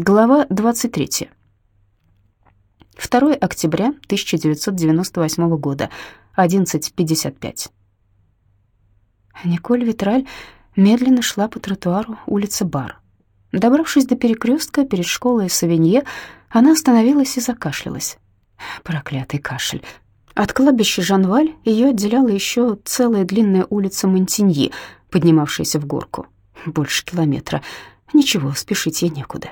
Глава 23. 2 октября 1998 года, 11.55. Николь Витраль медленно шла по тротуару улицы Бар. Добравшись до перекрестка перед школой Савинье, она остановилась и закашлялась. Проклятый кашель. От кладбища Жанваль ее отделяла еще целая длинная улица Монтиньи, поднимавшаяся в горку. Больше километра. Ничего, спешить ей некуда.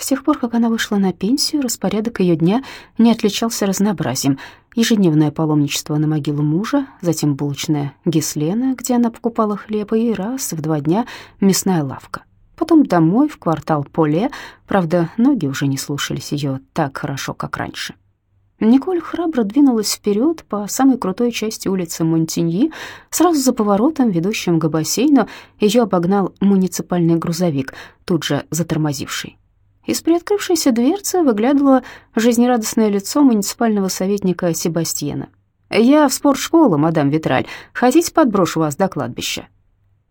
С тех пор, как она вышла на пенсию, распорядок ее дня не отличался разнообразием. Ежедневное паломничество на могилу мужа, затем булочная Гислена, где она покупала хлеб, и раз в два дня мясная лавка. Потом домой, в квартал Поле, правда, ноги уже не слушались ее так хорошо, как раньше. Николь храбро двинулась вперед по самой крутой части улицы Монтиньи. Сразу за поворотом, ведущим к бассейну, ее обогнал муниципальный грузовик, тут же затормозивший. Из приоткрывшейся дверцы выглядывало жизнерадостное лицо муниципального советника Себастьена. «Я в спортшколу, мадам Витраль. Хотите, подброшу вас до кладбища?»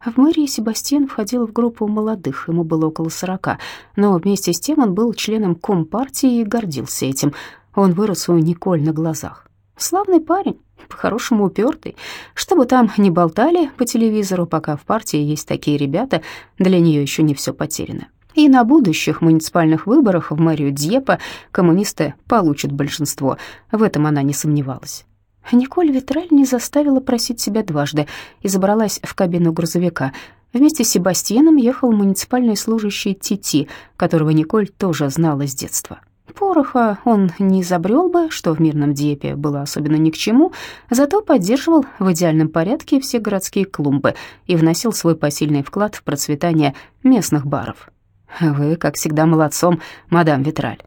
В мэрии Себастьян входил в группу молодых, ему было около сорока, но вместе с тем он был членом Компартии и гордился этим. Он вырос у Николь на глазах. Славный парень, по-хорошему упертый. Что бы там ни болтали по телевизору, пока в партии есть такие ребята, для нее еще не все потеряно. И на будущих муниципальных выборах в мэрию Дьепа коммунисты получат большинство. В этом она не сомневалась. Николь Витраль не заставила просить себя дважды и забралась в кабину грузовика. Вместе с Себастьяном ехал муниципальный служащий Тити, которого Николь тоже знала с детства. Пороха он не изобрел бы, что в мирном Диепе было особенно ни к чему, зато поддерживал в идеальном порядке все городские клумбы и вносил свой посильный вклад в процветание местных баров. Вы, как всегда, молодцом, мадам Витраль.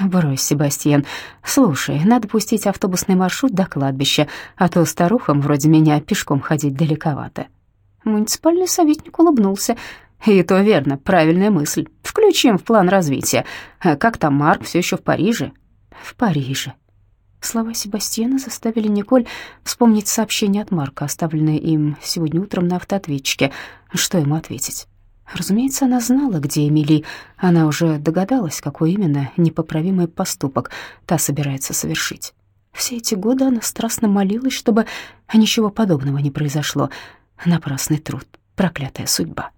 Брось, Себастьян. Слушай, надо пустить автобусный маршрут до кладбища, а то старухам вроде меня пешком ходить далековато. Муниципальный советник улыбнулся. И то верно, правильная мысль. Включим в план развития. А как там Марк, все еще в Париже? В Париже. Слова Себастьяна заставили Николь вспомнить сообщение от Марка, оставленное им сегодня утром на автоответчике. Что ему ответить? Разумеется, она знала, где Эмили. Она уже догадалась, какой именно непоправимый поступок та собирается совершить. Все эти годы она страстно молилась, чтобы ничего подобного не произошло. Напрасный труд, проклятая судьба.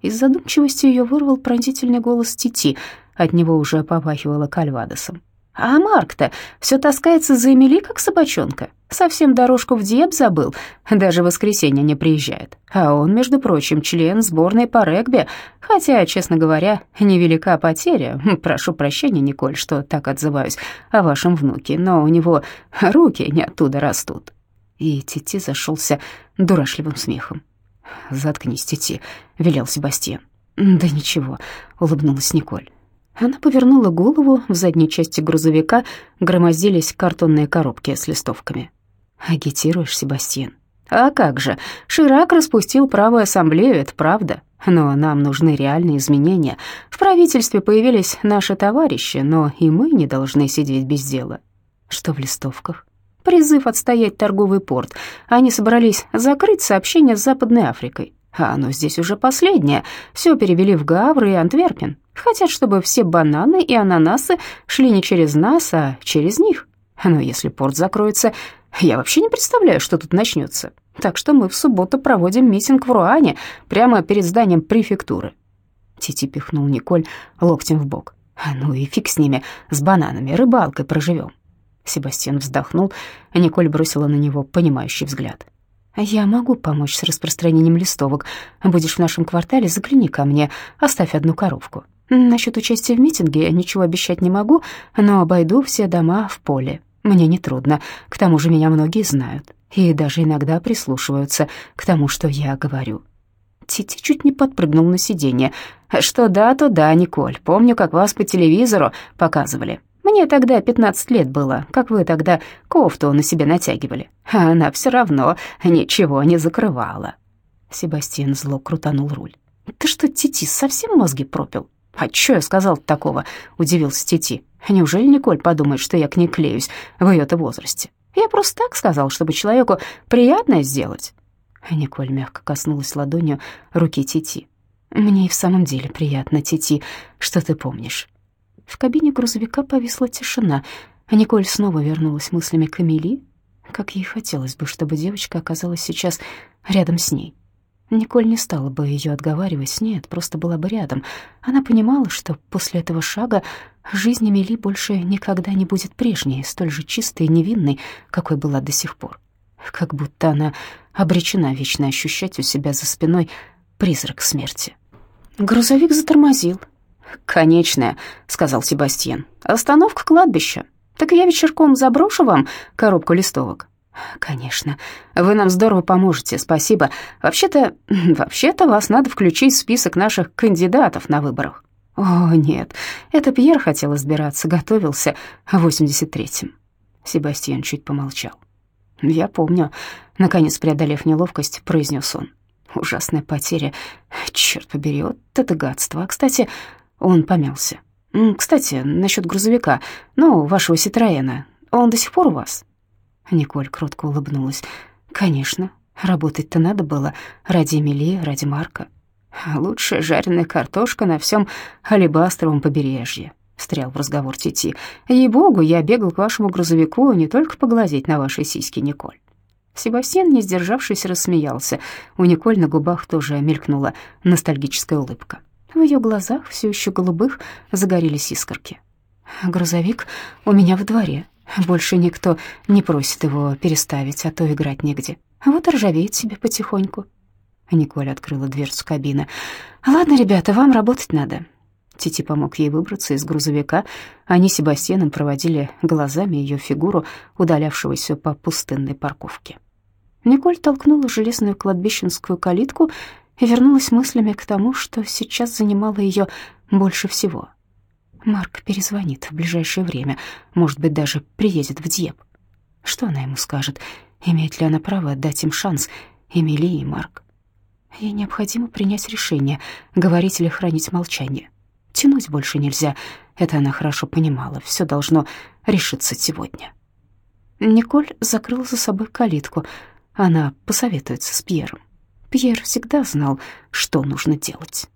Из задумчивости ее вырвал пронзительный голос Тити, от него уже попахивало кальвадосом. А Марк-то все таскается за Эмили, как собачонка. Совсем дорожку в Диеп забыл, даже в воскресенье не приезжает. А он, между прочим, член сборной по регби, хотя, честно говоря, невелика потеря. Прошу прощения, Николь, что так отзываюсь о вашем внуке, но у него руки не оттуда растут». И Тити зашелся дурашливым смехом. «Заткнись, Тити», — велел Себастьян. «Да ничего», — улыбнулась Николь. Она повернула голову, в задней части грузовика громоздились картонные коробки с листовками. «Агитируешь, Себастьян?» «А как же, Ширак распустил правую ассамблею, это правда. Но нам нужны реальные изменения. В правительстве появились наши товарищи, но и мы не должны сидеть без дела». «Что в листовках?» «Призыв отстоять торговый порт. Они собрались закрыть сообщение с Западной Африкой. А оно здесь уже последнее. Все перевели в Гавр и Антверпен. Хотят, чтобы все бананы и ананасы шли не через нас, а через них. Но если порт закроется, я вообще не представляю, что тут начнется. Так что мы в субботу проводим митинг в Руане, прямо перед зданием префектуры». Тити пихнул Николь локтем в бок. «Ну и фиг с ними, с бананами, рыбалкой проживем». Себастьян вздохнул, а Николь бросила на него понимающий взгляд. «Я могу помочь с распространением листовок. Будешь в нашем квартале, загляни ко мне, оставь одну коровку. Насчет участия в митинге ничего обещать не могу, но обойду все дома в поле. Мне нетрудно, к тому же меня многие знают и даже иногда прислушиваются к тому, что я говорю». Тити чуть не подпрыгнул на сиденье. «Что да, то да, Николь. Помню, как вас по телевизору показывали. Мне тогда 15 лет было, как вы тогда кофту на себе натягивали. А она все равно ничего не закрывала». Себастьян зло крутанул руль. «Ты что, Тити, совсем мозги пропил?» «А чё я сказал такого?» — удивился Тити. «Неужели Николь подумает, что я к ней клеюсь в её-то возрасте? Я просто так сказал, чтобы человеку приятное сделать». Николь мягко коснулась ладонью руки Тити. Мне и в самом деле приятно, Тити, что ты помнишь». В кабине грузовика повисла тишина. Николь снова вернулась мыслями к Эмили. Как ей хотелось бы, чтобы девочка оказалась сейчас рядом с ней. Николь не стала бы ее отговаривать, нет, просто была бы рядом. Она понимала, что после этого шага жизнь Эмили больше никогда не будет прежней, столь же чистой и невинной, какой была до сих пор. Как будто она обречена вечно ощущать у себя за спиной призрак смерти. Грузовик затормозил. «Конечная», — сказал Себастьян. «Остановка кладбища. Так я вечерком заброшу вам коробку листовок». «Конечно. Вы нам здорово поможете, спасибо. Вообще-то, вообще-то вас надо включить в список наших кандидатов на выборах». «О, нет, это Пьер хотел избираться, готовился в 83-м». Себастьян чуть помолчал. «Я помню», — наконец преодолев неловкость, произнес он. «Ужасная потеря. Черт побери, вот это гадство. А, кстати, он помялся. Кстати, насчет грузовика, ну, вашего Ситроена, он до сих пор у вас?» Николь кротко улыбнулась. «Конечно, работать-то надо было ради Эмилии, ради Марка. Лучшая жареная картошка на всем алебастровом побережье», — встрял в разговор Тити. «Ей-богу, я бегал к вашему грузовику не только поглазеть на ваши сиськи, Николь». Себастьян, не сдержавшись, рассмеялся. У Николь на губах тоже мелькнула ностальгическая улыбка. В ее глазах, все еще голубых, загорелись искорки. «Грузовик у меня в дворе», больше никто не просит его переставить, а то играть негде. Вот ржавеет себе потихоньку. Николь открыла дверцу кабины. «Ладно, ребята, вам работать надо». Тити помог ей выбраться из грузовика. Они с Себастьяном проводили глазами ее фигуру, удалявшегося по пустынной парковке. Николь толкнула железную кладбищенскую калитку и вернулась мыслями к тому, что сейчас занимало ее больше всего — Марк перезвонит в ближайшее время, может быть, даже приедет в Дьеп. Что она ему скажет? Имеет ли она право дать им шанс, Эмили и Марк? Ей необходимо принять решение, говорить или хранить молчание. Тянуть больше нельзя, это она хорошо понимала, все должно решиться сегодня. Николь закрыла за собой калитку, она посоветуется с Пьером. Пьер всегда знал, что нужно делать.